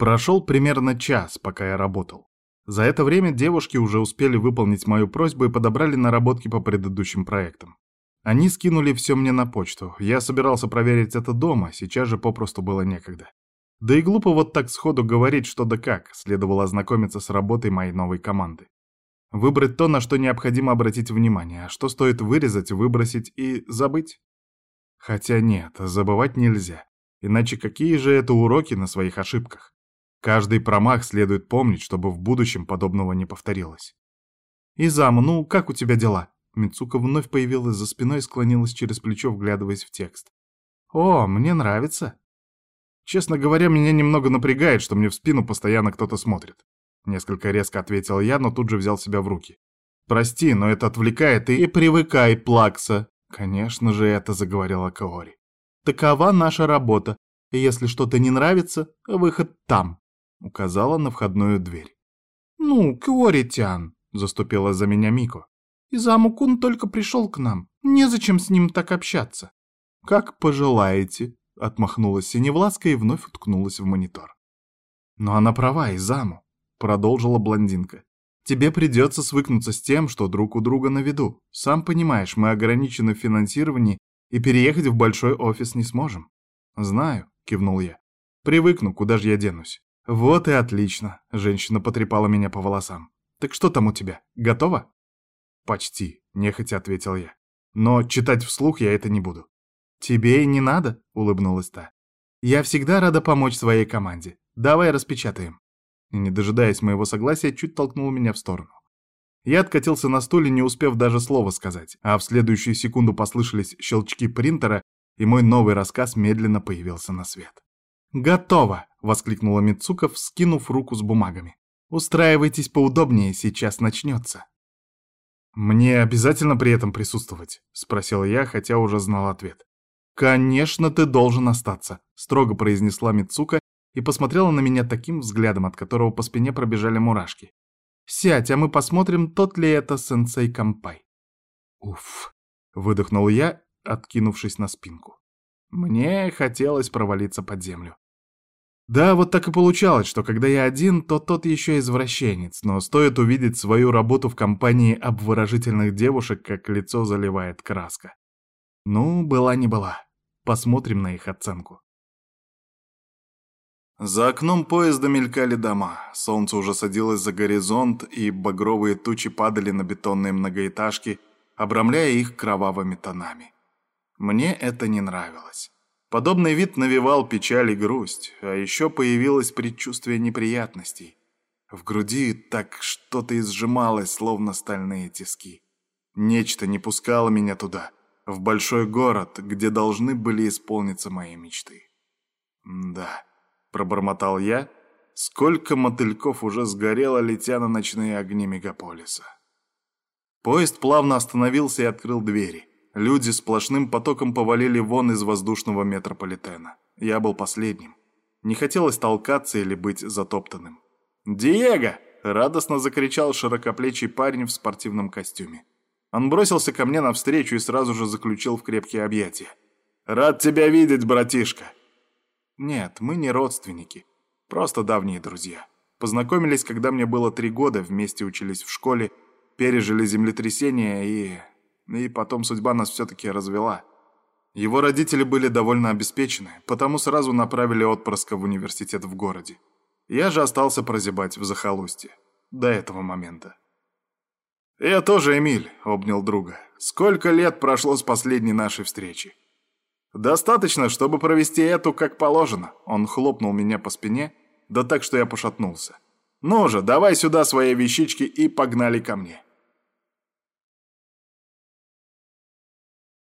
Прошел примерно час, пока я работал. За это время девушки уже успели выполнить мою просьбу и подобрали наработки по предыдущим проектам. Они скинули все мне на почту. Я собирался проверить это дома, сейчас же попросту было некогда. Да и глупо вот так сходу говорить, что да как, следовало ознакомиться с работой моей новой команды. Выбрать то, на что необходимо обратить внимание, а что стоит вырезать, выбросить и забыть. Хотя нет, забывать нельзя. Иначе какие же это уроки на своих ошибках? Каждый промах следует помнить, чтобы в будущем подобного не повторилось. «Изаму, ну как у тебя дела?» Мицука вновь появилась за спиной и склонилась через плечо, вглядываясь в текст. «О, мне нравится!» Честно говоря, меня немного напрягает, что мне в спину постоянно кто-то смотрит. Несколько резко ответил я, но тут же взял себя в руки. Прости, но это отвлекает и... И привыкай, Плакса. Конечно же, это заговорила Каори. Такова наша работа. Если что-то не нравится, выход там. Указала на входную дверь. Ну, Каори-тян, заступила за меня Мико. Изаму-кун только пришел к нам. Незачем с ним так общаться. Как пожелаете, Отмахнулась Синевласка и вновь уткнулась в монитор. «Но она права, Изаму», — продолжила блондинка. «Тебе придется свыкнуться с тем, что друг у друга на виду. Сам понимаешь, мы ограничены в финансировании и переехать в большой офис не сможем». «Знаю», — кивнул я. «Привыкну, куда же я денусь?» «Вот и отлично», — женщина потрепала меня по волосам. «Так что там у тебя? Готово?» «Почти», — нехотя ответил я. «Но читать вслух я это не буду. «Тебе и не надо», — улыбнулась та. «Я всегда рада помочь своей команде. Давай распечатаем». И, не дожидаясь моего согласия, чуть толкнул меня в сторону. Я откатился на стуле, не успев даже слова сказать, а в следующую секунду послышались щелчки принтера, и мой новый рассказ медленно появился на свет. «Готово!» — воскликнула Мицука, вскинув руку с бумагами. «Устраивайтесь поудобнее, сейчас начнется». «Мне обязательно при этом присутствовать?» — спросил я, хотя уже знал ответ. «Конечно, ты должен остаться», — строго произнесла Мицука и посмотрела на меня таким взглядом, от которого по спине пробежали мурашки. «Сядь, а мы посмотрим, тот ли это сенсей Кампай». «Уф», — выдохнул я, откинувшись на спинку. Мне хотелось провалиться под землю. Да, вот так и получалось, что когда я один, то тот еще извращенец, но стоит увидеть свою работу в компании обворожительных девушек, как лицо заливает краска. Ну, была не была. Посмотрим на их оценку. За окном поезда мелькали дома. Солнце уже садилось за горизонт, и багровые тучи падали на бетонные многоэтажки, обрамляя их кровавыми тонами. Мне это не нравилось. Подобный вид навевал печаль и грусть, а еще появилось предчувствие неприятностей. В груди так что-то изжималось, словно стальные тиски. Нечто не пускало меня туда — в большой город, где должны были исполниться мои мечты. «Да», — пробормотал я, — «сколько мотыльков уже сгорело, летя на ночные огни мегаполиса». Поезд плавно остановился и открыл двери. Люди сплошным потоком повалили вон из воздушного метрополитена. Я был последним. Не хотелось толкаться или быть затоптанным. «Диего!» — радостно закричал широкоплечий парень в спортивном костюме. Он бросился ко мне навстречу и сразу же заключил в крепкие объятия. «Рад тебя видеть, братишка!» Нет, мы не родственники, просто давние друзья. Познакомились, когда мне было три года, вместе учились в школе, пережили землетрясение и... И потом судьба нас все-таки развела. Его родители были довольно обеспечены, потому сразу направили отпрыска в университет в городе. Я же остался прозябать в захолустье. До этого момента. «Я тоже, Эмиль», — обнял друга. «Сколько лет прошло с последней нашей встречи?» «Достаточно, чтобы провести эту как положено». Он хлопнул меня по спине, да так, что я пошатнулся. «Ну же, давай сюда свои вещички и погнали ко мне».